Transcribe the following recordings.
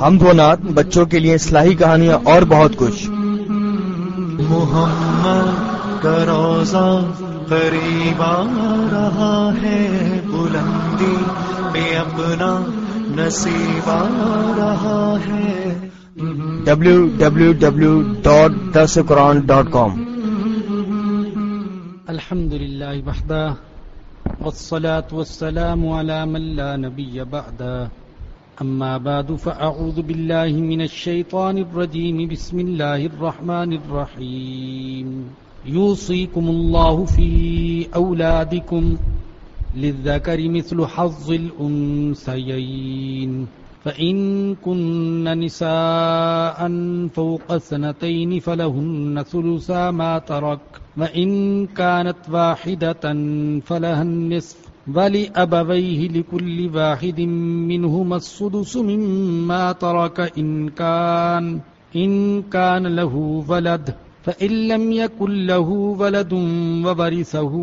ہم دو نات بچوں کے لیے اصلاحی کہانیاں اور بہت کچھ۔ محمد کا روزہ قریب آ رہا ہے بلندی پہ اپنا نصیب آ رہا ہے۔ W W W dot the Quran dot com الحمد لله وحده والصلاة والسلام على من لا نبي بعده أما بعد، فأعوذ بالله من الشيطان الرجيم. بسم الله الرحمن الرحيم. يوصيكم الله في أولادكم للذكر مثل حظ الأنثيين. فإن كن نساء فوق سنتين فلهن ثلثا ما ترك. وإن كانت واحدة فلها النصف ولأبويه لكل واحد منهما السدس مما ترك إن كان إن كان له ولد، فإن لم يكن له ولد وورثه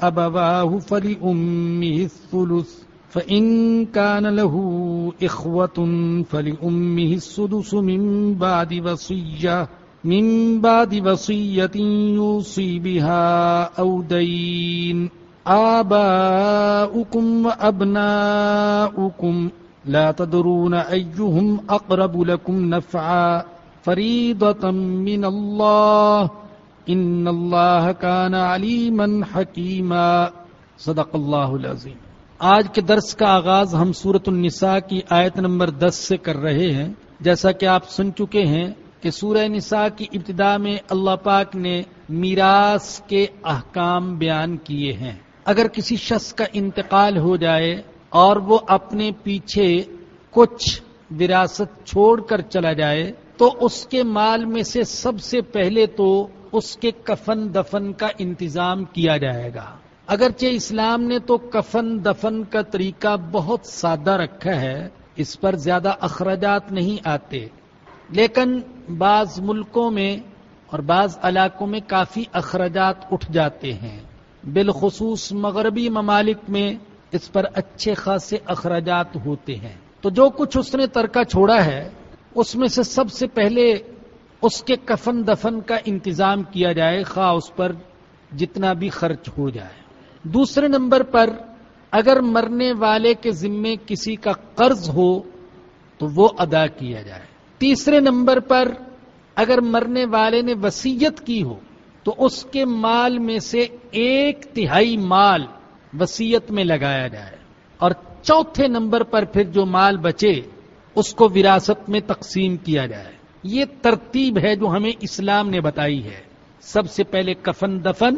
أبواه فلأمه الثلث، فإن كان له إخوة فلأمه السدس من بعد وصية، من بعد وصية يوصي بها أو دين. آباؤكم وأبناؤكم لا تدرون أيهم أقرب لكم نفعا فريضة من الله إن الله كان عليما حكيما. صدق الله العظيم. آج کے درس کا آغاز ہم سورت النساء کی آیت نمبر دس سے کر رہے ہیں. جیسا کہ آپ سن چکے ہیں کہ سورہ نساء کی ابتدا میں اللہ پاک نے میراث کے احکام بیان کیے ہیں۔ اگر کسی شخص کا انتقال ہو جائے اور وہ اپنے پیچھے کچھ وراثت چھوڑ کر چلا جائے، تو اس کے مال میں سے سب سے پہلے تو اس کے کفن دفن کا انتظام کیا جائے گا۔ اگرچہ اسلام نے تو کفن دفن کا طریقہ بہت سادہ رکھا ہے، اس پر زیادہ اخراجات نہیں آتے، لیکن بعض ملکوں میں اور بعض علاقوں میں کافی اخراجات اٹھ جاتے ہیں۔ بالخصوص مغربی ممالک میں اس پر اچھے خاصے اخراجات ہوتے ہیں۔ تو جو کچھ اس نے ترکہ چھوڑا ہے، اس میں سے سب سے پہلے اس کے کفن دفن کا انتظام کیا جائے، خواہ اس پر جتنا بھی خرچ ہو جائے۔ دوسرے نمبر پر اگر مرنے والے کے ذمے کسی کا قرض ہو، تو وہ ادا کیا جائے۔ تیسرے نمبر پر اگر مرنے والے نے وسیعت کی ہو تو اس کے مال میں سے ایک تہائی مال وسیعت میں لگایا جائے اور چوتھے نمبر پر پھر جو مال بچے اس کو وراثت میں تقسیم کیا جائے۔ یہ ترتیب ہے جو ہمیں اسلام نے بتائی ہے۔ سب سے پہلے کفن دفن،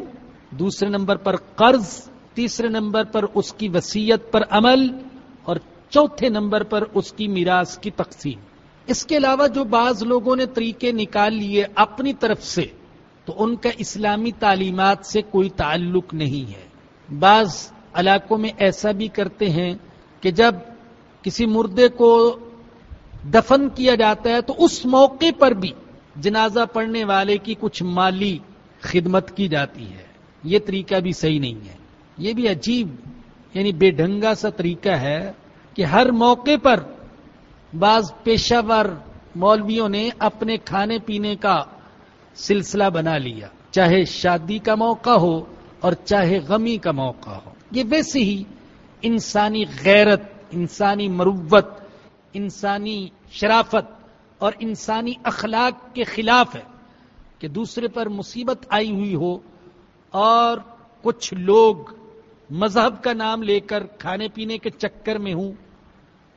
دوسرے نمبر پر قرض، تیسرے نمبر پر اس کی وسیعت پر عمل، اور چوتھے نمبر پر اس کی میراث کی تقسیم۔ اس کے علاوہ جو بعض لوگوں نے طریقے نکال لیے اپنی طرف سے تو ان کا اسلامی تعلیمات سے کوئی تعلق نہیں ہے۔ بعض علاقوں میں ایسا بھی کرتے ہیں کہ جب کسی مردے کو دفن کیا جاتا ہے تو اس موقع پر بھی جنازہ پڑھنے والے کی کچھ مالی خدمت کی جاتی ہے۔ یہ طریقہ بھی صحیح نہیں ہے۔ یہ بھی عجیب یعنی بے ڈھنگا سا طریقہ ہے کہ ہر موقع پر بعض پیشہ ور مولویوں نے اپنے کھانے پینے کا سلسلہ بنا لیا۔ چاہے شادی کا موقع ہو اور چاہے غمی کا موقع ہو۔ یہ ویسے ہی انسانی غیرت، انسانی مروت، انسانی شرافت اور انسانی اخلاق کے خلاف ہے کہ دوسرے پر مصیبت آئی ہوئی ہو اور کچھ لوگ مذہب کا نام لے کر کھانے پینے کے چکر میں ہوں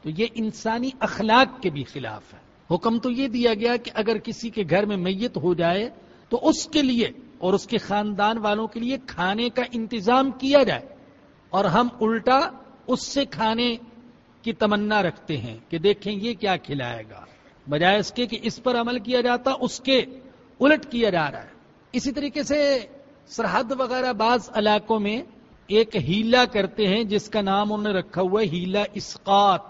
تو یہ انسانی اخلاق کے بھی خلاف ہے۔ حکم تو یہ دیا گیا کہ اگر کسی کے گھر میں میت ہو جائے تو اس کے لیے اور اس کے خاندان والوں کے لیے کھانے کا انتظام کیا جائے اور ہم الٹا اس سے کھانے کی تمنا رکھتے ہیں کہ دیکھیں یہ کیا کھلائے گا۔ بجائے اس کے کہ اس پر عمل کیا جاتا، اس کے الٹ کیا جا رہا ہے۔ اسی طریقے سے سرحد وغیرہ بعض علاقوں میں ایک ہیلا کرتے ہیں جس کا نام انہوں نے رکھا ہوا ہے، ہیلا اسقات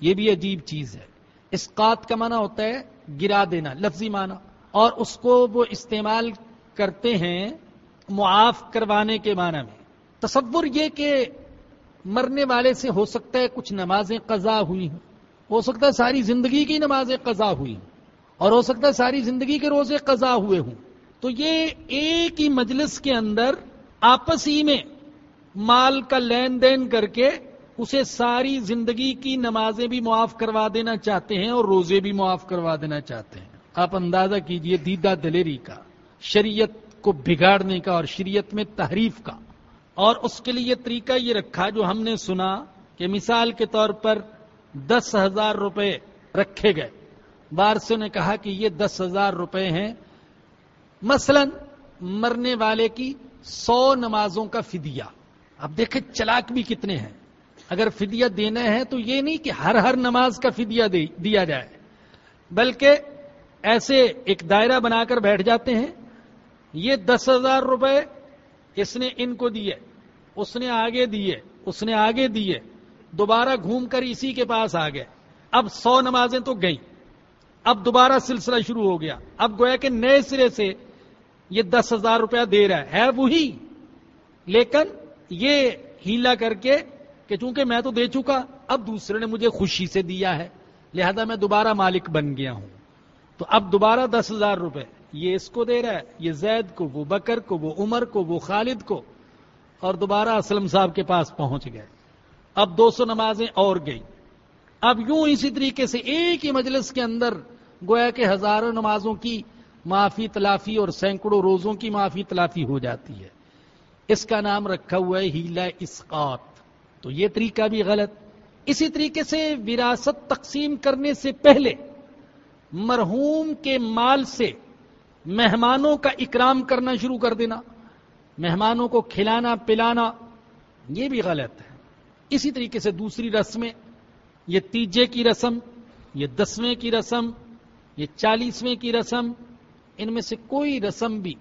یہ بھی عجیب چیز ہے۔ اسقات کا معنی ہوتا ہے گرا دینا، لفظی معنی۔ اور اس کو وہ استعمال کرتے ہیں معاف کروانے کے معنی میں۔ تصور یہ کہ مرنے والے سے ہو سکتا ہے کچھ نمازیں قضا ہوئی ہوں۔ ہو سکتا ہے ساری زندگی کی نمازیں قضا ہوئی ہوں۔ اور ہو سکتا ہے ساری زندگی کے روزے قضا ہوئے ہوں۔ تو یہ ایک ہی مجلس کے اندر آپس ہی میں مال کا لین دین کر کے اسے ساری زندگی کی نمازیں بھی معاف کروا دینا چاہتے ہیں اور روزے بھی معاف کروا دینا چاہتے ہیں۔ آپ اندازہ کیجیے دیدہ دلیری کا، شریعت کو بگاڑنے کا اور شریعت میں تحریف کا۔ اور اس کے لیے یہ طریقہ یہ رکھا جو ہم نے سنا کہ مثال کے طور پر دس ہزار روپے رکھے گئے۔ بارسوں نے کہا کہ یہ دس ہزار روپے ہیں۔ مثلا مرنے والے کی سو نمازوں کا فدیہ۔ اب دیکھیں چلاک بھی کتنے ہیں۔ اگر فدیہ دینا ہے تو یہ نہیں کہ ہر ہر نماز کا فدیہ دیا جائے، بلکہ ایسے ایک دائرہ بنا کر بیٹھ جاتے ہیں، یہ دس ہزار روپے اس نے ان کو دیے، اس نے آگے دیے، اس نے آگے دیے، دوبارہ گھوم کر اسی کے پاس آ گئے۔ اب سو نمازیں تو گئیں۔ اب دوبارہ سلسلہ شروع ہو گیا۔ اب گویا کہ نئے سرے سے یہ دس ہزار روپیہ دے رہا ہے وہی۔ لیکن یہ ہیلا کر کے کہ چونکہ میں تو دے چکا، اب دوسرے نے مجھے خوشی سے دیا ہے، لہذا میں دوبارہ مالک بن گیا ہوں۔ تو اب دوبارہ دس ہزار روپے۔ یہ اس کو دے رہا ہے، یہ زید کو، وہ بکر کو، وہ عمر کو، وہ خالد کو۔ اور دوبارہ اسلم صاحب کے پاس پہنچ گئے۔ اب دو سو نمازیں اور گئی اب یوں اسی طریقے سے ایک ہی مجلس کے اندر گویا کہ ہزاروں نمازوں کی معافی، تلافی اور سینکڑوں روزوں کی معافی، تلافی ہو جاتی ہے۔ اس کا نام رکھا ہوا ہے ہیلا اسقات تو یہ طریقہ بھی غلط۔ اسی طریقے سے وراثت تقسیم کرنے سے پہلے مرحوم کے مال سے مہمانوں کا اکرام کرنا شروع کر دینا، مہمانوں کو کھلانا، پلانا، یہ بھی غلط ہے۔ اسی طریقے سے دوسری رسمیں، یہ تیجے کی رسم، یہ دسویں کی رسم، یہ چالیسویں کی رسم، ان میں سے کوئی رسم بھی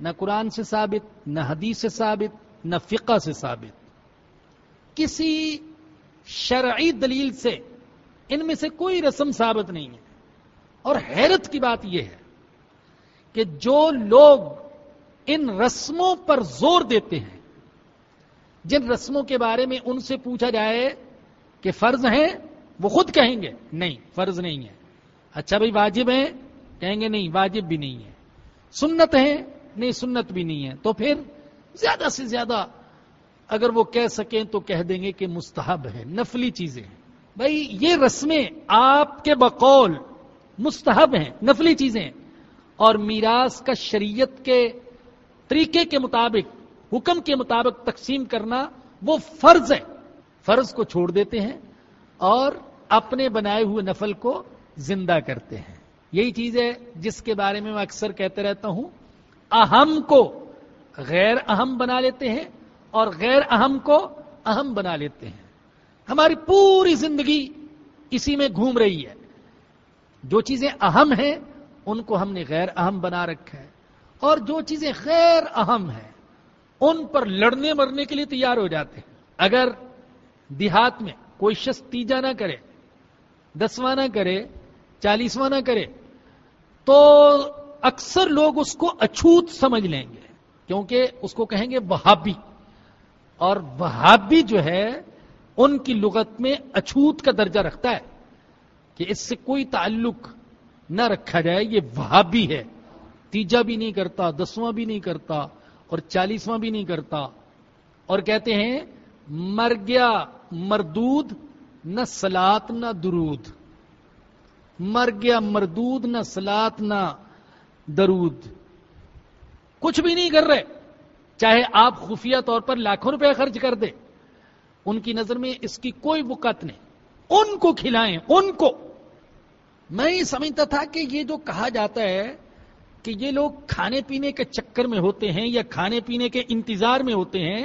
نہ قرآن سے ثابت، نہ حدیث سے ثابت، نہ فقہ سے ثابت۔ کسی شرعی دلیل سے ان میں سے کوئی رسم ثابت نہیں ہے۔ اور حیرت کی بات یہ ہے کہ جو لوگ ان رسموں پر زور دیتے ہیں، جن رسموں کے بارے میں ان سے پوچھا جائے کہ فرض ہیں، وہ خود کہیں گے، نہیں، فرض نہیں ہے۔ اچھا بھائی، واجب ہیں؟ کہیں گے نہیں، واجب بھی نہیں ہے۔ سنت ہے نہیں، سنت بھی نہیں ہے۔ تو پھر زیادہ سے زیادہ اگر وہ کہہ سکیں تو کہہ دیں گے کہ مستحب ہے نفلی چیزیں ہیں۔ بھائی، یہ رسمیں آپ کے بقول مستحب ہیں، نفلی چیزیں اور میراث کا شریعت کے طریقے کے مطابق، حکم کے مطابق تقسیم کرنا وہ فرض ہے۔ فرض کو چھوڑ دیتے ہیں اور اپنے بنائے ہوئے نفل کو زندہ کرتے ہیں۔ یہی چیز ہے جس کے بارے میں میں اکثر کہتے رہتا ہوں۔ اہم کو غیر اہم بنا لیتے ہیں اور غیر اہم کو اہم بنا لیتے ہیں۔ ہماری پوری زندگی اسی میں گھوم رہی ہے۔ جو چیزیں اہم ہیں، ان کو ہم نے غیر اہم بنا رکھا ہے۔ اور جو چیزیں غیر اہم ہیں، ان پر لڑنے مرنے کے لیے تیار ہو جاتے ہیں۔ اگر دیہات میں کوئی شخص تیجا نہ کرے، دسواں نہ کرے، چالیسواں نہ کرے، تو اکثر لوگ اس کو اچھوت سمجھ لیں گے۔ کیونکہ اس کو کہیں گے وہابی۔ اور وہابی جو ہے، ان کی لغت میں اچھوت کا درجہ رکھتا ہے کہ اس سے کوئی تعلق نہ رکھا جائے، یہ وہابی ہے۔ تیجا بھی نہیں کرتا، دسواں بھی نہیں کرتا اور چالیسواں بھی نہیں کرتا۔ اور کہتے ہیں، مر گیا مردود، نہ سلاد، نہ درود۔ مر گیا مردود، نہ سلاد، نہ درود۔ کچھ بھی نہیں کر رہے۔ چاہے آپ خفیہ طور پر لاکھوں روپے خرچ کر دیں، ان کی نظر میں اس کی کوئی وقت نہیں۔ ان کو کھلائیں، ان کو۔ میں یہ سمجھتا تھا کہ یہ جو کہا جاتا ہے کہ یہ لوگ کھانے پینے کے چکر میں ہوتے ہیں یا کھانے پینے کے انتظار میں ہوتے ہیں،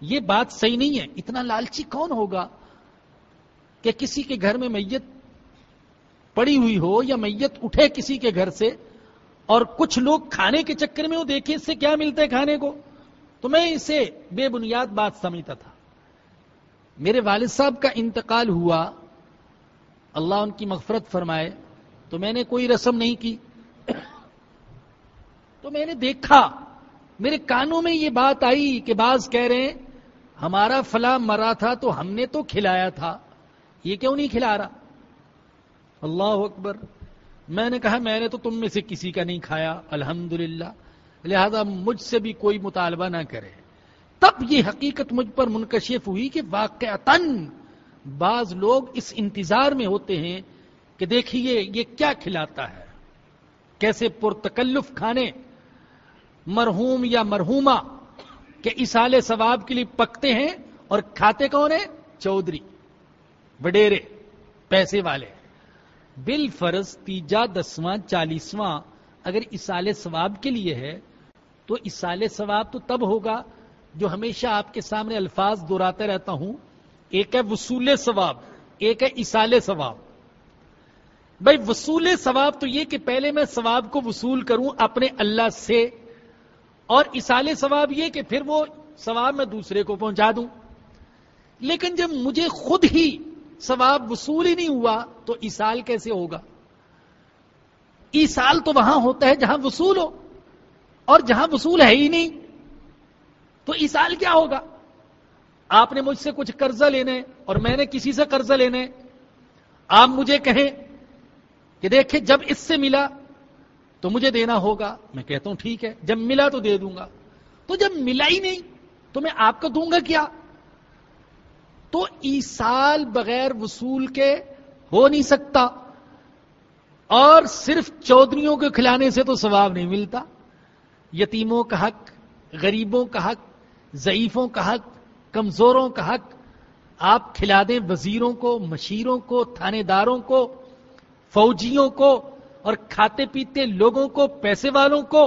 یہ بات صحیح نہیں ہے۔ اتنا لالچی کون ہوگا کہ کسی کے گھر میں میت پڑی ہوئی ہو یا میت اٹھے کسی کے گھر سے اور کچھ لوگ کھانے کے چکر میں وہ دیکھیں اس سے کیا ملتا ہے کھانے کو۔ تو میں اسے بے بنیاد بات سمجھتا تھا۔ میرے والد صاحب کا انتقال ہوا، اللہ ان کی مغفرت فرمائے، تو میں نے کوئی رسم نہیں کی۔ تو میں نے دیکھا، میرے کانوں میں یہ بات آئی کہ بعض کہہ رہے ہیں، ہمارا فلاں مرا تھا تو ہم نے تو کھلایا تھا۔ یہ کیوں نہیں کھلا رہا؟ اللہ اکبر، میں نے کہا میں نے تو تم میں سے کسی کا نہیں کھایا الحمد لہذا مجھ سے بھی کوئی مطالبہ نہ کرے۔ تب یہ حقیقت مجھ پر منکشف ہوئی کہ واقع بعض لوگ اس انتظار میں ہوتے ہیں کہ دیکھیے یہ کیا کھلاتا ہے۔ کیسے پرتکلف کھانے مرحوم یا مرحوما کہ اسال ثواب کے لیے پکتے ہیں اور کھاتے کون ہیں؟ چودھری، وڈیرے، پیسے والے۔ بل فرض تیجا دسواں، چالیسواں اگر اسال ثواب کے لیے ہے تو اسال ثواب تو تب ہوگا جو ہمیشہ آپ کے سامنے الفاظ دہراتے رہتا ہوں۔ ایک ہے وصول ثواب، ایک ہے اسال ثواب۔ بھائی، وصول ثواب تو یہ کہ پہلے میں ثواب کو وصول کروں اپنے اللہ سے، اور اسال ثواب یہ کہ پھر وہ ثواب میں دوسرے کو پہنچا دوں۔ لیکن جب مجھے خود ہی ثواب وصول ہی نہیں ہوا تو اسال کیسے ہوگا؟ ایسال تو وہاں ہوتا ہے جہاں وصول ہو۔ اور جہاں وصول ہے ہی نہیں۔ تو ایسال کیا ہوگا؟ آپ نے مجھ سے کچھ قرضہ لینے اور میں نے کسی سے قرضہ لینے۔ آپ مجھے کہیں کہ دیکھیں جب اس سے ملا تو مجھے دینا ہوگا۔ میں کہتا ہوں ٹھیک ہے، جب ملا تو دے دوں گا۔ تو جب ملا ہی نہیں تو میں آپ کو دوں گا کیا؟ تو ایسال بغیر وصول کے ہو نہیں سکتا۔ اور صرف چودھریوں کے کھلانے سے تو ثواب نہیں ملتا۔ یتیموں کا حق، غریبوں کا حق، ضعیفوں کا حق، کمزوروں کا حق، آپ کھلا دیں وزیروں کو، مشیروں کو تھانے داروں کو، فوجیوں کو، اور کھاتے پیتے لوگوں کو، پیسے والوں کو۔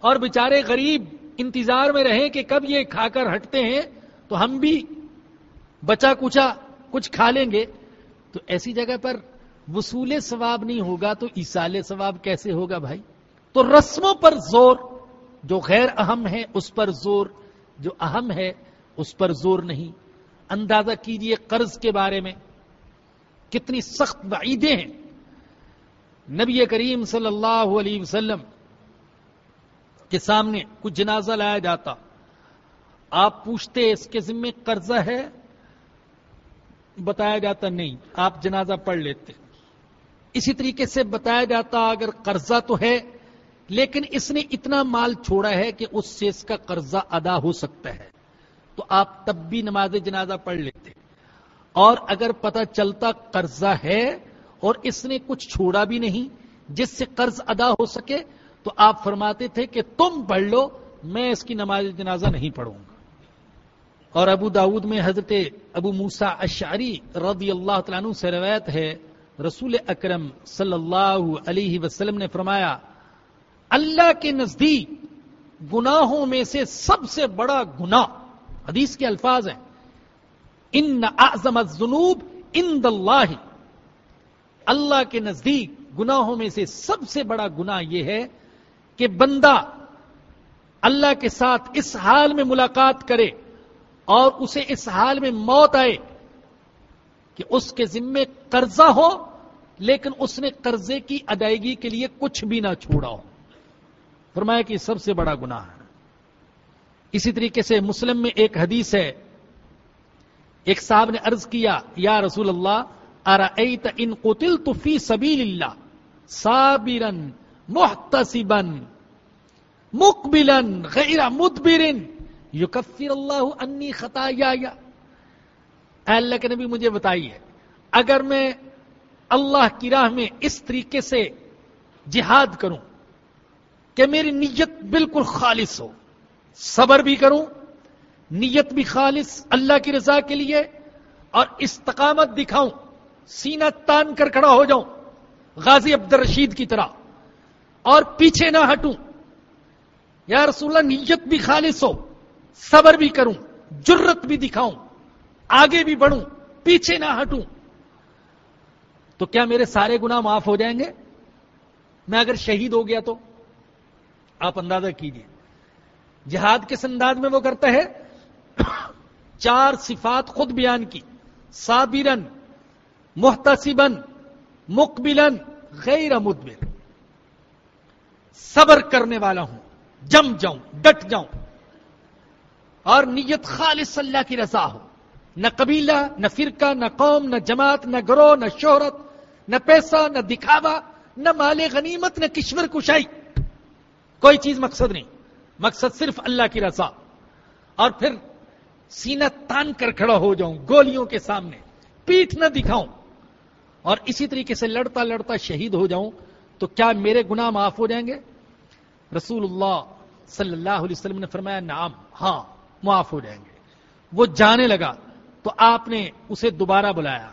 اور بیچارے غریب انتظار میں رہیں کہ کب یہ کھا کر ہٹتے ہیں، تو ہم بھی بچا کچا کچھ کھا لیں گے۔ تو ایسی جگہ پر وصول ثواب نہیں ہوگا تو ایسال ثواب کیسے ہوگا بھائی؟ تو رسموں پر زور جو غیر اہم ہے اس پر زور، جو اہم ہے اس پر زور نہیں۔ اندازہ کیجیے قرض کے بارے میں۔ کتنی سخت وعیدیں ہیں۔ نبی کریم صلی اللہ علیہ وسلم کے سامنے کچھ جنازہ لایا جاتا۔ آپ پوچھتے اس کے ذمے قرضہ ہے؟ بتایا جاتا نہیں، آپ جنازہ پڑھ لیتے۔ اسی طریقے سے بتایا جاتا، اگر قرضہ تو ہے لیکن اس نے اتنا مال چھوڑا ہے کہ اس سے اس کا قرضہ ادا ہو سکتا ہے۔ تو آپ تب بھی نماز جنازہ پڑھ لیتے۔ اور اگر پتہ چلتا قرضہ ہے اور اس نے کچھ چھوڑا بھی نہیں، جس سے قرض ادا ہو سکے، تو آپ فرماتے تھے کہ تم پڑھ لو، میں اس کی نماز جنازہ نہیں پڑھوں گا۔ اور ابو داود میں حضرت ابو موسا اشعری رضی اللہ تعالیٰ عنہ سے روایت ہے، رسول اکرم صلی اللہ علیہ وسلم نے فرمایا اللہ کے نزدیک گناہوں میں سے سب سے بڑا گناہ، حدیث کے الفاظ ہیں، ان اعظم الذنوب ان اللہ۔ اللہ کے نزدیک گناہوں میں سے سب سے بڑا گناہ یہ ہے کہ بندہ اللہ کے ساتھ اس حال میں ملاقات کرے اور اسے اس حال میں موت آئے کہ اس کے ذمے قرضہ ہو، لیکن اس نے قرضے کی ادائیگی کے لیے کچھ بھی نہ چھوڑا ہو۔ فرمایا کہ سب سے بڑا گناہ ہے۔ اسی طریقے سے مسلم میں ایک حدیث ہے۔ ایک صاحب نے عرض کیا، یا رسول اللہ، ارأیت ان قتلت فی سبیل اللہ صابرا محتسبا مقبلا غیر مدبرن، یکفر اللہ انی خطایا اے اللہ کے نبی، مجھے بتائیے، اگر میں اللہ کی راہ میں اس طریقے سے جہاد کروں کہ میری نیت بالکل خالص ہو۔ صبر بھی کروں، نیت بھی خالص، اللہ کی رضا کے لیے، اور استقامت دکھاؤں، سینہ تان کر کھڑا ہو جاؤں، غازی عبد الرشید کی طرح، اور پیچھے نہ ہٹوں۔ یا رسول اللہ، نیت بھی خالص ہو، صبر بھی کروں جرت بھی دکھاؤں، آگے بھی بڑھوں، پیچھے نہ ہٹوں۔ تو کیا میرے سارے گناہ معاف ہو جائیں گے؟ میں اگر شہید ہو گیا تو؟ آپ اندازہ کیجیے جہاد کس انداز میں وہ کرتا ہے؟ چار صفات خود بیان کی۔ صابرن، محتسبن، مقبلن، غیر مدبر۔ صبر کرنے والا ہوں۔ جم جاؤں، ڈٹ جاؤں۔ اور نیت خالص اللہ کی رضا ہو۔ نہ قبیلہ، نہ فرقہ، نہ قوم، نہ جماعت، نہ گروہ، نہ شہرت، نہ پیسہ، نہ دکھاوا، نہ مال غنیمت، نہ کشور کشائی۔ کوئی چیز مقصد نہیں۔ مقصد صرف اللہ کی رضا۔ اور پھر سینہ تان کر کھڑا ہو جاؤں، گولیوں کے سامنے، پیٹھ نہ دکھاؤں۔ اور اسی طریقے سے لڑتا لڑتا شہید ہو جاؤں، تو کیا میرے گناہ معاف ہو جائیں گے؟ رسول اللہ صلی اللہ علیہ وسلم نے فرمایا نام ہاں معاف ہو جائیں گے۔ وہ جانے لگا، تو آپ نے اسے دوبارہ بلایا۔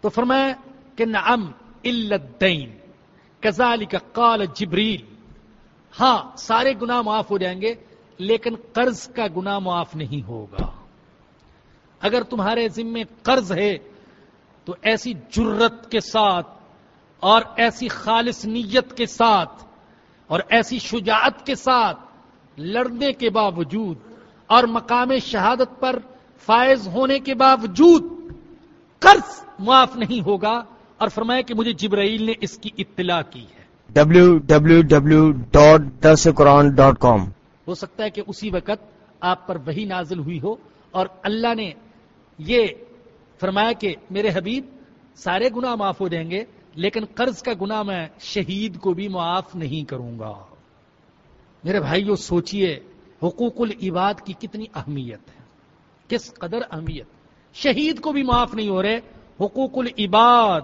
تو فرمایا کہ نعم الدین۔ کزالی کا قال جبریل۔ ہاں سارے گناہ معاف ہو جائیں گے، لیکن قرض کا گناہ معاف نہیں ہوگا۔ اگر تمہارے ذمے قرض ہے، تو ایسی جرت کے ساتھ اور ایسی خالص نیت کے ساتھ اور ایسی شجاعت کے ساتھ لڑنے کے باوجود اور مقام شہادت پر فائز ہونے کے باوجود قرض معاف نہیں ہوگا۔ اور فرمایا کہ مجھے جبرائیل نے اس کی اطلاع کی ہے۔ www.dasquran.com ہو سکتا ہے کہ اسی وقت آپ پر وہی نازل ہوئی ہو اور اللہ نے یہ فرمایا کہ میرے حبیب سارے گناہ معاف ہو جائیں گے، لیکن قرض کا گناہ میں شہید کو بھی معاف نہیں کروں گا۔ میرے بھائیو، سوچئے حقوق العباد کی کتنی اہمیت ہے، کس قدر اہمیت۔ شہید کو بھی معاف نہیں ہو رہے، حقوق العباد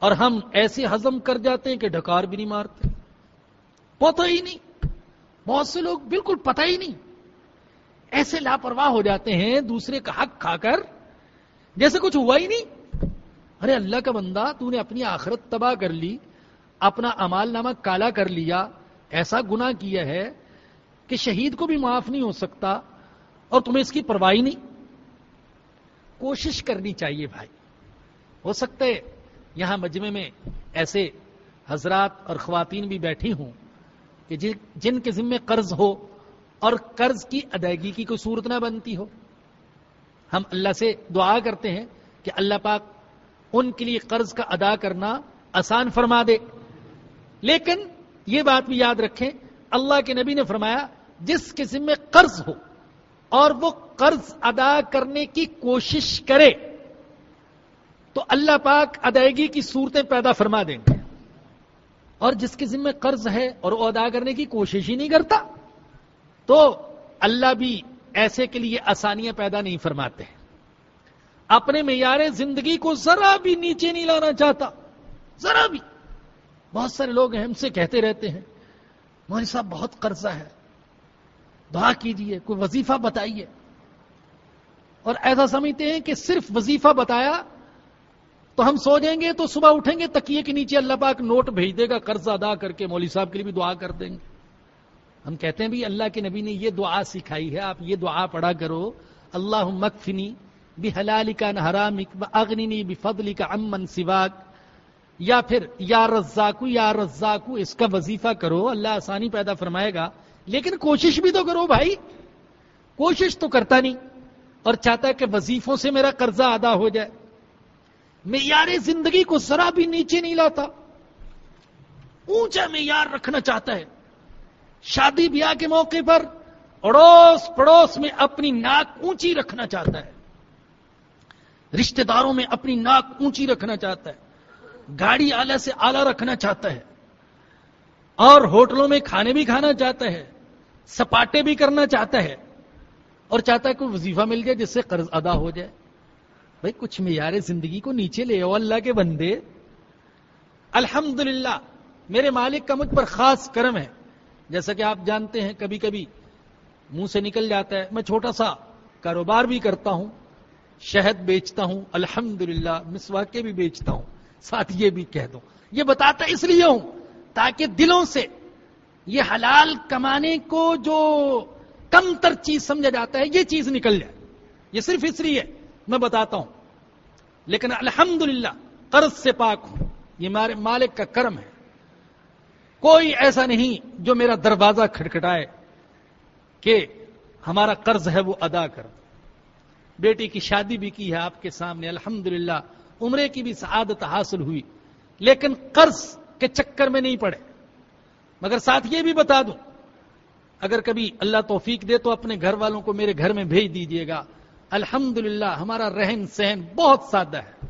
اور ہم ایسے ہضم کر جاتے ہیں کہ ڈکار بھی نہیں مارتے۔ پتہ ہی نہیں۔ بہت سے لوگ بالکل پتہ ہی نہیں۔ ایسے لاپرواہ ہو جاتے ہیں دوسرے کا حق کھا کر۔ جیسے کچھ ہوا ہی نہیں۔ ارے اللہ کا بندہ، تو نے اپنی آخرت تباہ کر لی، اپنا امال نامہ کالا کر لیا۔ ایسا گنا کیا ہے کہ شہید کو بھی معاف نہیں ہو سکتا اور تمہیں اس کی پرواہی نہیں۔ کوشش کرنی چاہیے بھائی۔ ہو سکتے یہاں مجمع میں ایسے حضرات اور خواتین بھی بیٹھی ہوں کہ جن کے ذمے قرض ہو اور قرض کی ادائیگی کی کوئی صورت نہ بنتی ہو۔ ہم اللہ سے دعا کرتے ہیں کہ اللہ پاک ان کے لیے قرض کا ادا کرنا آسان فرما دے۔ لیکن یہ بات بھی یاد رکھیں، اللہ کے نبی نے فرمایا، جس کے ذمے قرض ہو اور وہ قرض ادا کرنے کی کوشش کرے تو اللہ پاک ادائیگی کی صورتیں پیدا فرما دیں گے۔ اور جس کے ذمہ قرض ہے اور وہ ادا کرنے کی کوشش ہی نہیں کرتا، تو اللہ بھی ایسے کے لیے آسانیاں پیدا نہیں فرماتے۔ اپنے معیار زندگی کو ذرا بھی نیچے نہیں لانا چاہتا۔ ذرا بھی۔ بہت سارے لوگ ہم سے کہتے رہتے ہیں، مولوی صاحب بہت قرضہ ہے۔ دعا کیجیے کوئی وظیفہ بتائیے۔ اور ایسا سمجھتے ہیں کہ صرف وظیفہ بتایا تو ہم سو جائیں گے تو صبح اٹھیں گے، تکیے کے نیچے اللہ پاک نوٹ بھیج دے گا، قرض ادا کر کے مولوی صاحب کے لیے بھی دعا کر دیں گے۔ ہم کہتے ہیں بھی اللہ کے نبی نے یہ دعا سکھائی ہے، آپ یہ دعا پڑھا کرو اللہ مکفنی بھی حلال کا نہ حرام اگنی بھی کا امن سواک، یا پھر یا رزاکو یا رزاکو اس کا وظیفہ کرو، اللہ آسانی پیدا فرمائے گا۔ لیکن کوشش بھی تو کرو بھائی، کوشش تو کرتا نہیں، اور چاہتا ہے کہ وظیفوں سے میرا قرضہ ادا ہو جائے۔ معیار زندگی کو ذرا بھی نیچے نہیں لاتا۔ اونچا معیار رکھنا چاہتا ہے۔ شادی بیاہ کے موقع پر اڑوس پڑوس میں اپنی ناک اونچی رکھنا چاہتا ہے۔ رشتہ داروں میں اپنی ناک اونچی رکھنا چاہتا ہے۔ گاڑی آلہ سے آلہ رکھنا چاہتا ہے۔ اور ہوٹلوں میں کھانے بھی کھانا چاہتا ہے۔ سپاٹے بھی کرنا چاہتا ہے۔ اور چاہتا ہے کوئی وظیفہ مل جائے جس سے قرض ادا ہو جائے۔ بھائی، کچھ معیار زندگی کو نیچے لے آؤ، اللہ کے بندے۔ الحمد میرے مالک کا مجھ پر خاص کرم ہے۔ جیسا کہ آپ جانتے ہیں کبھی کبھی منہ سے نکل جاتا ہے۔ میں چھوٹا سا کاروبار بھی کرتا ہوں، شہد بیچتا ہوں الحمد للہ مسواکے بھی بیچتا ہوں۔ ساتھ یہ بھی کہہ دوں۔ یہ بتاتا اس لیے ہوں تاکہ دلوں سے یہ حلال کمانے کو جو کم تر چیز سمجھا جاتا ہے، یہ چیز نکل جائے۔ یہ صرف اس لیے میں بتاتا ہوں۔ لیکن الحمدللہ، قرض سے پاک ہوں۔ یہ ہمارے مالک کا کرم ہے۔ کوئی ایسا نہیں جو میرا دروازہ کھٹکھٹائے کہ ہمارا قرض ہے وہ ادا کر۔ بیٹی کی شادی بھی کی ہے آپ کے سامنے، الحمدللہ۔ عمرے کی بھی سعادت حاصل ہوئی۔ لیکن قرض کے چکر میں نہیں پڑے۔ مگر ساتھ یہ بھی بتا دوں، اگر کبھی اللہ توفیق دے تو اپنے گھر والوں کو میرے گھر میں بھیج دیجیے گا۔ الحمد ہمارا رہن سہن بہت سادہ ہے۔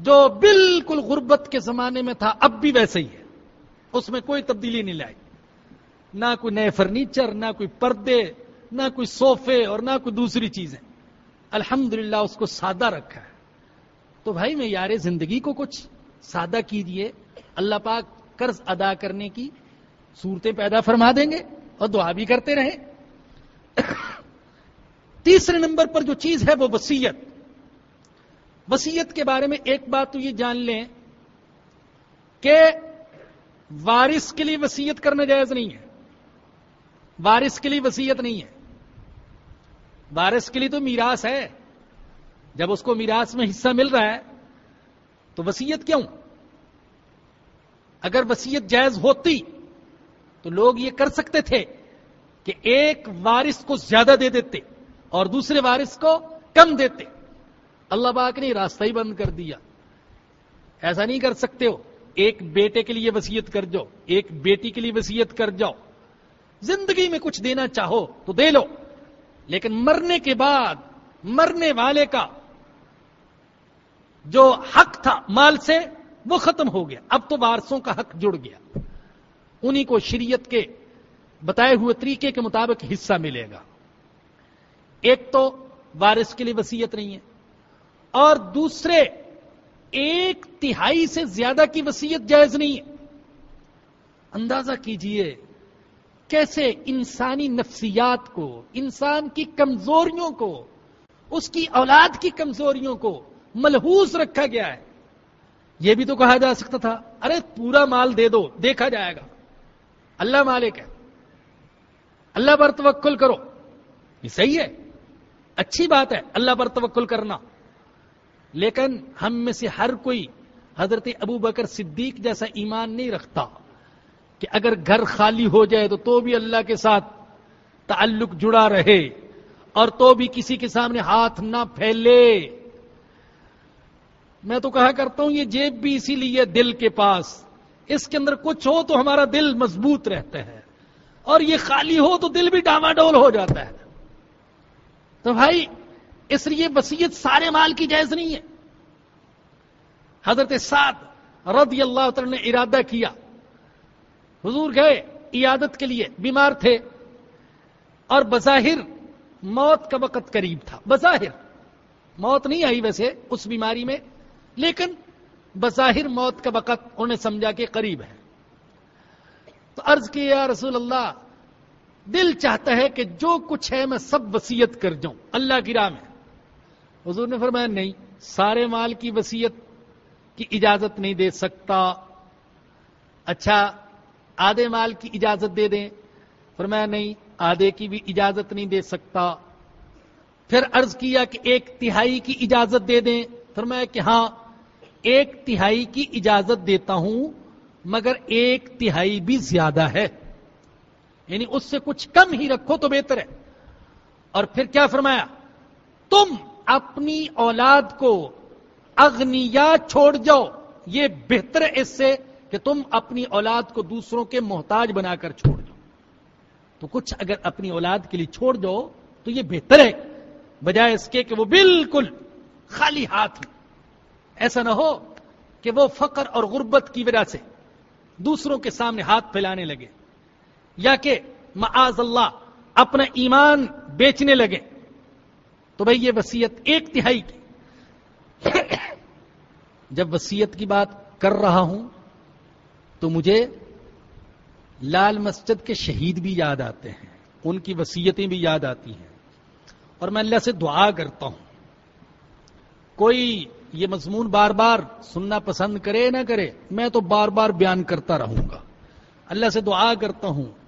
جو بالکل غربت کے زمانے میں تھا، اب بھی ویسے ہی ہے۔ اس میں کوئی تبدیلی نہیں لائی۔ نہ کوئی نئے فرنیچر، نہ کوئی پردے، نہ کوئی صوفے اور نہ کوئی دوسری چیزیں۔ الحمد اس کو سادہ رکھا ہے۔ تو بھائی، میں یار زندگی کو کچھ سادہ کیجیے اللہ پاک قرض ادا کرنے کی صورتیں پیدا فرما دیں گے اور دعا بھی کرتے رہیں۔ تیسرے نمبر پر جو چیز ہے وہ وسیعت۔ وسیعت کے بارے میں ایک بات تو یہ جان لیں کہ وارث کے لیے وسیعت کرنا جائز نہیں ہے۔ وارث کے لیے وسیعت نہیں ہے۔ وارث کے لیے تو میراث ہے۔ جب اس کو میراث میں حصہ مل رہا ہے تو وسیعت کیوں؟ اگر وسیعت جائز ہوتی تو لوگ یہ کر سکتے تھے کہ ایک وارث کو زیادہ دے دیتے۔ اور دوسرے وارث کو کم دیتے۔ اللہ باغ نے راستہ ہی بند کر دیا۔ ایسا نہیں کر سکتے ہو۔ ایک بیٹے کے لیے وسیعت کر جاؤ۔ ایک بیٹی کے لیے وسیعت کر جاؤ۔ زندگی میں کچھ دینا چاہو تو دے لو۔ لیکن مرنے کے بعد، مرنے والے کا جو حق تھا مال سے، وہ ختم ہو گیا۔ اب تو وارسوں کا حق جڑ گیا۔ انہی کو شریعت کے بتائے ہوئے طریقے کے مطابق حصہ ملے گا۔ ایک تو وارث کے لیے وسیعت نہیں ہے اور دوسرے ایک تہائی سے زیادہ کی وسیعت جائز نہیں ہے۔ اندازہ کیجیے کیسے انسانی نفسیات کو، انسان کی کمزوریوں کو، اس کی اولاد کی کمزوریوں کو ملحوظ رکھا گیا ہے۔ یہ بھی تو کہا جا سکتا تھا، ارے پورا مال دے دو، دیکھا جائے گا۔ اللہ مالک ہے۔ اللہ پر توکل کرو۔ یہ صحیح ہے۔ اچھی بات ہے، اللہ پر توکل کرنا۔ لیکن ہم میں سے ہر کوئی حضرت ابو بکر صدیق جیسا ایمان نہیں رکھتا کہ اگر گھر خالی ہو جائے تو تو بھی اللہ کے ساتھ تعلق جڑا رہے اور تو بھی کسی کے سامنے ہاتھ نہ پھیلے۔ میں تو کہا کرتا ہوں، یہ جیب بھی اسی لیے دل کے پاس۔ اس کے اندر کچھ ہو تو ہمارا دل مضبوط رہتا ہے۔ اور یہ خالی ہو تو دل بھی ڈاما ڈول ہو جاتا ہے۔ تو بھائی، اس لیے وسیعت سارے مال کی جائز نہیں ہے۔ حضرت سعد رضی اللہ تعالی نے ارادہ کیا۔ حضور گئے، عیادت کے لیے، بیمار تھے۔ اور بظاہر موت کا وقت قریب تھا۔ بظاہر، موت نہیں آئی ویسے اس بیماری میں، لیکن بظاہر موت کا وقت انہیں سمجھا کہ قریب ہے۔ تو عرض کیا رسول اللہ دل چاہتا ہے کہ جو کچھ ہے میں سب وسیعت کر جاؤں۔ اللہ کی راہ میں۔ حضور نے فرمایا، نہیں، سارے مال کی وسیعت کی اجازت نہیں دے سکتا۔ اچھا آدھے مال کی اجازت دے دیں۔ فرمایا، نہیں، آدھے کی بھی اجازت نہیں دے سکتا۔ پھر عرض کیا کہ ایک تہائی کی اجازت دے دیں۔ فرمایا کہ ہاں ایک تہائی کی اجازت دیتا ہوں، مگر ایک تہائی بھی زیادہ ہے۔ یعنی اس سے کچھ کم ہی رکھو تو بہتر ہے۔ اور پھر کیا فرمایا؟ تم اپنی اولاد کو اغنیا چھوڑ جاؤ۔ یہ بہتر ہے اس سے کہ تم اپنی اولاد کو دوسروں کے محتاج بنا کر چھوڑ جاؤ۔ تو کچھ اگر اپنی اولاد کے لیے چھوڑ جاؤ تو یہ بہتر ہے۔ بجائے اس کے کہ وہ بالکل خالی ہاتھ ایسا نہ ہو کہ وہ فقر اور غربت کی وجہ سے دوسروں کے سامنے ہاتھ پھیلانے لگے۔ یا کہ معاذ اللہ اپنا ایمان بیچنے لگے۔ تو بھائی یہ وسیعت ایک تہائی کی۔ جب وسیعت کی بات کر رہا ہوں تو مجھے لال مسجد کے شہید بھی یاد آتے ہیں، ان کی وسیعتیں بھی یاد آتی ہیں۔ اور میں اللہ سے دعا کرتا ہوں۔ کوئی یہ مضمون بار بار سننا پسند کرے نہ کرے، میں تو بار بار بیان کرتا رہوں گا۔ اللہ سے دعا کرتا ہوں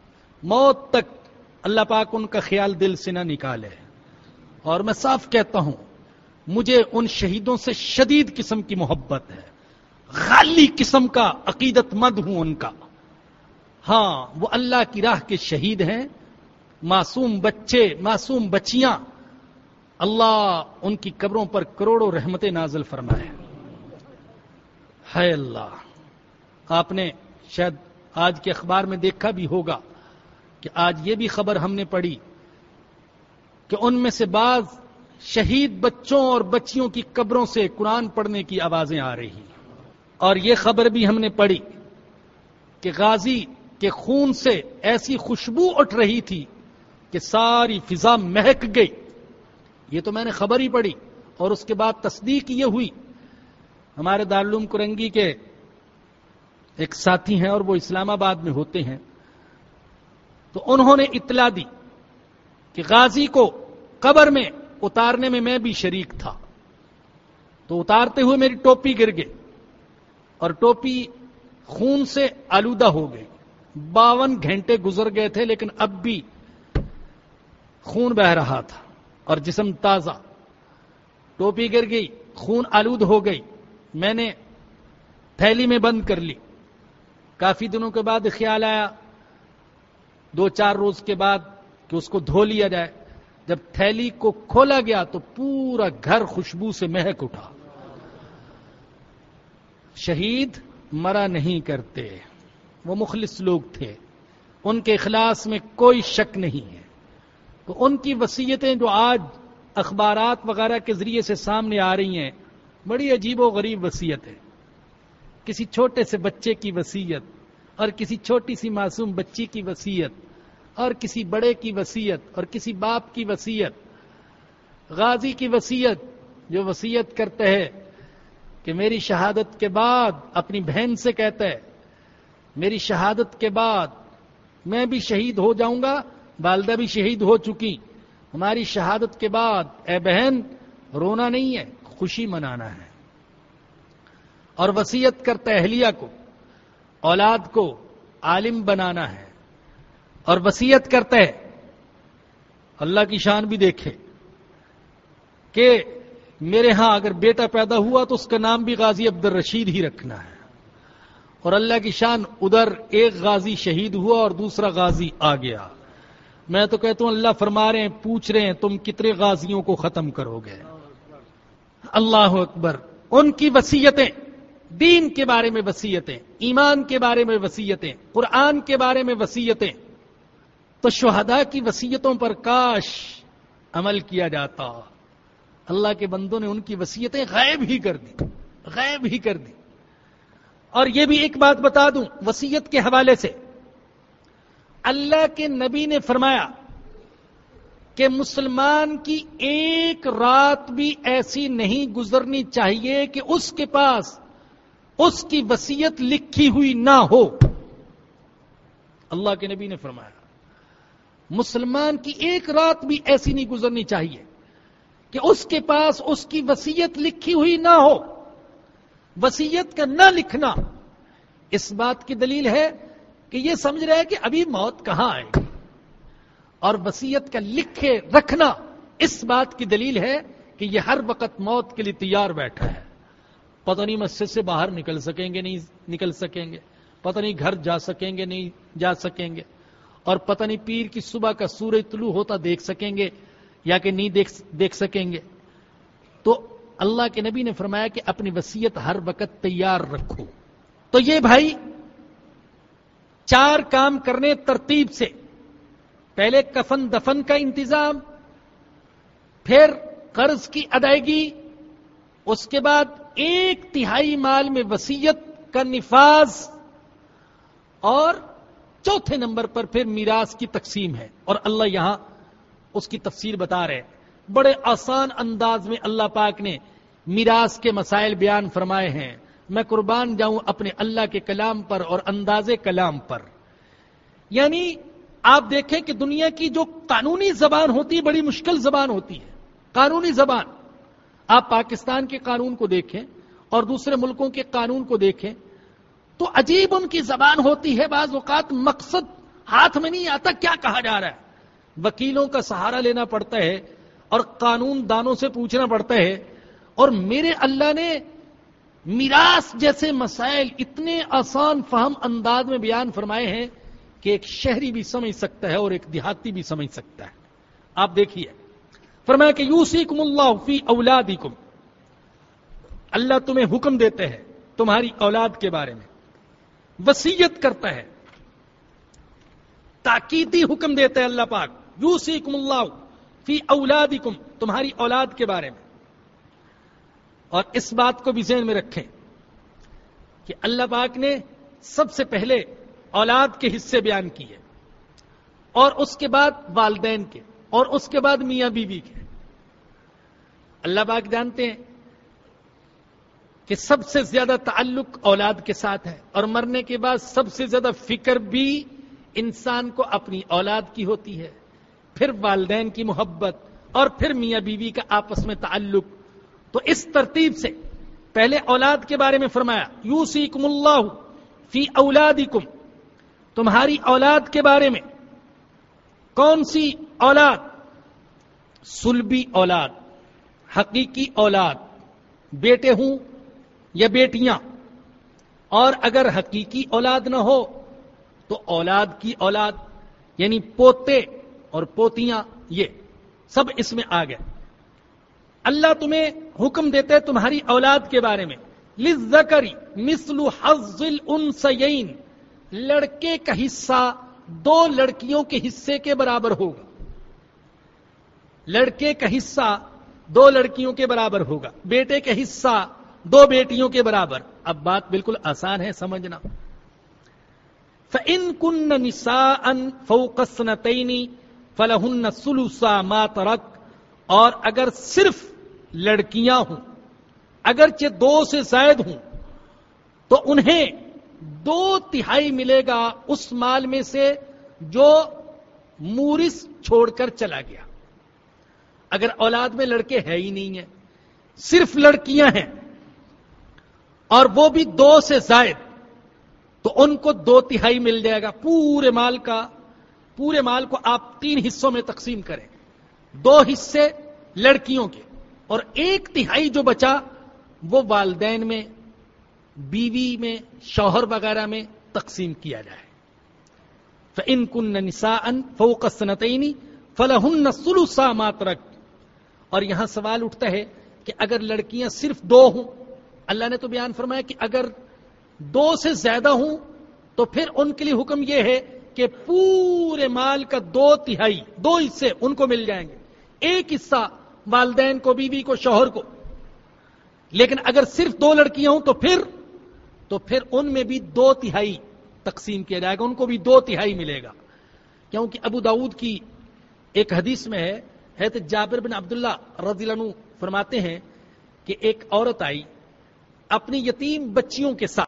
موت تک اللہ پاک ان کا خیال دل سے نہ نکالے۔ اور میں صاف کہتا ہوں، مجھے ان شہیدوں سے شدید قسم کی محبت ہے۔ غالی قسم کا عقیدت مند ہوں ان کا۔ ہاں وہ اللہ کی راہ کے شہید ہیں۔ معصوم بچے، معصوم بچیاں۔ اللہ ان کی قبروں پر کروڑوں رحمت نازل فرمائے۔ ہے اللہ، آپ نے شاید آج کے اخبار میں دیکھا بھی ہوگا۔ کہ آج یہ بھی خبر ہم نے پڑھی کہ ان میں سے بعض شہید بچوں اور بچیوں کی قبروں سے قرآن پڑھنے کی آوازیں آ رہی اور یہ خبر بھی ہم نے پڑھی کہ غازی کے خون سے ایسی خوشبو اٹھ رہی تھی کہ ساری فضا مہک گئی۔ یہ تو میں نے خبر ہی پڑھی اور اس کے بعد تصدیق یہ ہوئی۔ ہمارے دارالعلوم کرنگی کے ایک ساتھی ہیں اور وہ اسلام آباد میں ہوتے ہیں۔ تو انہوں نے اطلاع دی کہ غازی کو قبر میں اتارنے میں میں بھی شریک تھا۔ تو اتارتے ہوئے میری ٹوپی گر گئی اور ٹوپی خون سے آلودہ ہو گئی۔ باون گھنٹے گزر گئے تھے لیکن اب بھی خون بہ رہا تھا اور جسم تازہ۔ ٹوپی گر گئی، خون آلود ہو گئی۔ میں نے تھیلی میں بند کر لی۔ کافی دنوں کے بعد خیال آیا دو چار روز کے بعد کہ اس کو دھو لیا جائے۔ جب تھیلی کو کھولا گیا تو پورا گھر خوشبو سے مہک اٹھا۔ شہید مرا نہیں کرتے۔ وہ مخلص لوگ تھے۔ ان کے اخلاص میں کوئی شک نہیں ہے۔ تو ان کی وسیعتیں جو آج اخبارات وغیرہ کے ذریعے سے سامنے آ رہی ہیں، بڑی عجیب و غریب وسیعت ہے کسی چھوٹے سے بچے کی وسیعت اور کسی چھوٹی سی معصوم بچی کی وسیعت اور کسی بڑے کی وسیعت اور کسی باپ کی وسیعت غازی کی وسیعت جو وسیعت کرتے ہے کہ میری شہادت کے بعد اپنی بہن سے کہتا ہے میری شہادت کے بعد میں بھی شہید ہو جاؤں گا، والدہ بھی شہید ہو چکی۔ ہماری شہادت کے بعد اے بہن، رونا نہیں ہے، خوشی منانا ہے۔ اور وسیعت کرتا اہلیہ کو اولاد کو عالم بنانا ہے اور وسیعت کرتا ہے۔ اللہ کی شان بھی دیکھے کہ میرے ہاں اگر بیٹا پیدا ہوا تو اس کا نام بھی غازی عبد الرشید ہی رکھنا ہے۔ اور اللہ کی شان ادھر ایک غازی شہید ہوا اور دوسرا غازی آ گیا۔ میں تو کہتا ہوں، اللہ فرما رہے ہیں، پوچھ رہے ہیں، تم کتنے غازیوں کو ختم کرو گے؟ اللہ اکبر، ان کی وسیعتیں دین کے بارے میں وسیعتیں ایمان کے بارے میں وسیعتیں قرآن کے بارے میں وسیعتیں تو شہدا کی وسیعتوں پر کاش عمل کیا جاتا۔ اللہ کے بندوں نے ان کی وسیعتیں غائب ہی کر دی غائب ہی کر دی اور یہ بھی ایک بات بتا دوں وسیعت کے حوالے سے۔ اللہ کے نبی نے فرمایا کہ مسلمان کی ایک رات بھی ایسی نہیں گزرنی چاہیے کہ اس کے پاس اس کی وسیعت لکھی ہوئی نہ ہو۔ اللہ کے نبی نے فرمایا، مسلمان کی ایک رات بھی ایسی نہیں گزرنی چاہیے کہ اس کے پاس اس کی وسیعت لکھی ہوئی نہ ہو۔ وسیعت کا نہ لکھنا اس بات کی دلیل ہے کہ یہ سمجھ رہے کہ ابھی موت کہاں آئے۔ گی اور وسیعت کا لکھے رکھنا اس بات کی دلیل ہے کہ یہ ہر وقت موت کے لیے تیار بیٹھا ہے۔ پتہ نہیں مسجد سے باہر نکل سکیں گے نہیں، نکل سکیں گے۔ پتہ نہیں گھر جا سکیں گے نہیں، جا سکیں گے۔ اور پتہ نہیں پیر کی صبح کا سورج طلوع ہوتا دیکھ سکیں گے یا کہ نہیں دیکھ دیکھ سکیں گے۔ تو اللہ کے نبی نے فرمایا کہ اپنی وسیعت ہر وقت تیار رکھو۔ تو یہ بھائی چار کام کرنے ترتیب سے۔ پہلے کفن دفن کا انتظام، پھر قرض کی ادائیگی، اس کے بعد ایک تہائی مال میں وسیعت کا نفاذ اور چوتھے نمبر پر پھر میراث کی تقسیم ہے اور اللہ یہاں اس کی تفسیر بتا رہے بڑے آسان انداز میں اللہ پاک نے میراث کے مسائل بیان فرمائے ہیں۔ میں قربان جاؤں اپنے اللہ کے کلام پر اور انداز کلام پر۔ یعنی آپ دیکھیں کہ دنیا کی جو قانونی زبان ہوتی ہے، بڑی مشکل زبان ہوتی ہے۔ قانونی زبان۔ آپ پاکستان کے قانون کو دیکھیں اور دوسرے ملکوں کے قانون کو دیکھیں تو عجیب ان کی زبان ہوتی ہے بعض اوقات مقصد ہاتھ میں نہیں آتا کیا کہا جا رہا ہے۔ وکیلوں کا سہارا لینا پڑتا ہے اور قانون دانوں سے پوچھنا پڑتا ہے۔ اور میرے اللہ نے میراث جیسے مسائل اتنے آسان فہم انداز میں بیان فرمائے ہیں کہ ایک شہری بھی سمجھ سکتا ہے اور ایک دیہاتی بھی سمجھ سکتا ہے۔ آپ دیکھیے۔ فرمایا کہ یوسیکم اللہ فی اولادکم۔ اللہ تمہیں حکم دیتے ہیں تمہاری اولاد کے بارے میں۔ وسیعت کرتا ہے۔ تاکیدی حکم دیتا ہے اللہ پاک۔ یوسیکم اللہ فی اولادکم، تمہاری اولاد کے بارے میں۔ اور اس بات کو بھی ذہن میں رکھیں کہ اللہ پاک نے سب سے پہلے اولاد کے حصے بیان کیے اور اس کے بعد والدین کے۔ اور اس کے بعد میاں بیوی کے۔ اللہ پاک جانتے ہیں کہ سب سے زیادہ تعلق اولاد کے ساتھ ہے اور مرنے کے بعد سب سے زیادہ فکر بھی انسان کو اپنی اولاد کی ہوتی ہے۔ پھر والدین کی محبت اور پھر میاں بیوی کا آپس میں تعلق۔ تو اس ترتیب سے پہلے اولاد کے بارے میں فرمایا یو سی کم اللہ فی اولادی تمہاری اولاد کے بارے میں کون سی اولاد، سلبی اولاد، حقیقی اولاد، بیٹے ہوں یا بیٹیاں۔ اور اگر حقیقی اولاد نہ ہو، تو اولاد کی اولاد یعنی پوتے اور پوتیاں، یہ سب اس میں آ گئے۔ اللہ تمہیں حکم دیتے تمہاری اولاد کے بارے میں۔ لزکری مثل حظ الانسین لڑکے کا حصہ دو لڑکیوں کے حصے کے برابر ہوگا۔ لڑکے کا حصہ دو لڑکیوں کے برابر ہوگا، بیٹے کا حصہ دو بیٹیوں کے برابر۔ اب بات بالکل آسان ہے، سمجھنا۔ فَإِن كُنَّ نِسَاءً فَوْقَ السْنَتَيْنِ فَلَهُنَّ سُلُسَا مَا تَرَكْ۔ اور اگر صرف لڑکیاں ہوں، اگرچہ دو سے زائد ہوں، تو انہیں دو تہائی ملے گا اس مال میں سے جو مورس چھوڑ کر چلا گیا۔ اگر اولاد میں لڑکے ہے ہی نہیں ہیں، صرف لڑکیاں ہیں، اور وہ بھی دو سے زائد، تو ان کو دو تہائی مل جائے گا، پورے مال کا، پورے مال کو آپ تین حصوں میں تقسیم کریں۔ دو حصے لڑکیوں کے، اور ایک تہائی جو بچا، وہ والدین میں، بیوی میں، شوہر وغیرہ میں تقسیم کیا جائے۔ فن کن نسا ان فوکسنتینی فلحن سلوسا ماترک اور یہاں سوال اٹھتا ہے کہ اگر لڑکیاں صرف دو ہوں، اللہ نے تو بیان فرمایا کہ اگر دو سے زیادہ ہوں، تو پھر ان کے لیے حکم یہ ہے کہ پورے مال کا دو تہائی، دو حصے ان کو مل جائیں گے۔ ایک حصہ والدین کو، بیوی کو، شوہر کو۔ لیکن اگر صرف دو لڑکیاں ہوں، تو پھر تو پھر ان میں بھی دو تہائی تقسیم کیا جائے گا، ان کو بھی دو تہائی ملے گا۔ کیونکہ ابو داود کی ایک حدیث میں ہے ہے تو جابر بن عبداللہ رضی اللہ عنہ فرماتے ہیں کہ ایک عورت آئی اپنی یتیم بچیوں کے ساتھ